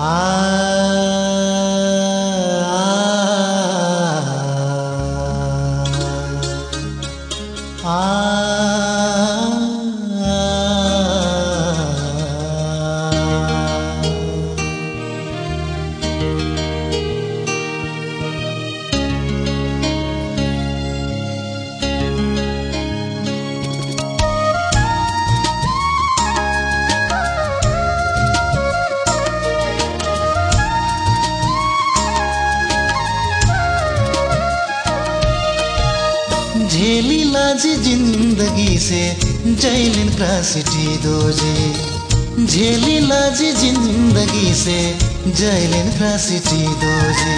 Ah झेली लाजी जिंदगी से Jaylin क्रासिटी दोजे। झेली लाजी जिंदगी से जैलिन क्रासिटी दोजे।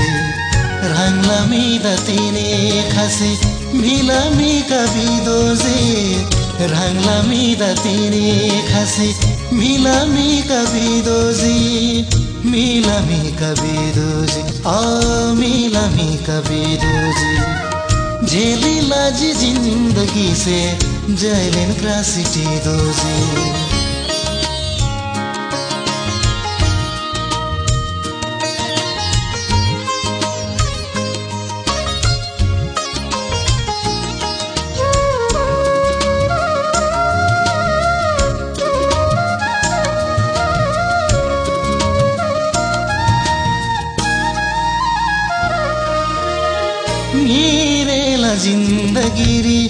रांगला मी दतीने खासे मिला मी कभी दोजे। रांगला मी तिने खसे मिला मी कभी दोजे। मिला मी कभी दोजे आ मिला मी कभी दोजे। झेली लाजी जिंदगी से जैलिन क्रासिटी दोजी। जिन्दगिरी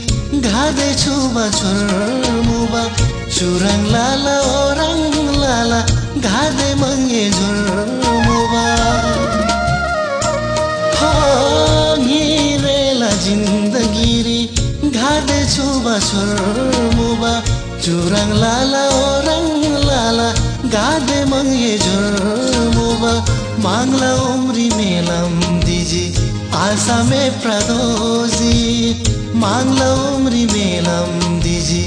घाँदै छु बछोर मुबा चुरङ लाला ओरङ लाला घाँदै मङ्गे झोर मुबा जिन्दगिरी घाँदै छु बछोर मुबा चुरङ लाला ओरङ लाला घाँदै मङ्गे झोर मुबा माग्ला उम्री मेलम दिजी में प्रदोजी मांगला उम्री मेलम दीजी।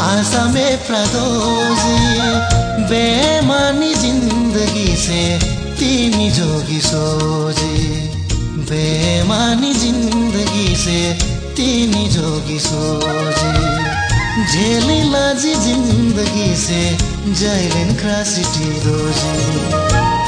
आशा प्रदोजी बेमानी जिंदगी से तीनी जोगी सोजी। बेमानी जिंदगी से तीनी जोगी सोजी। झेली लाजी जिंदगी से जैलिन क्रासिटी रोजी।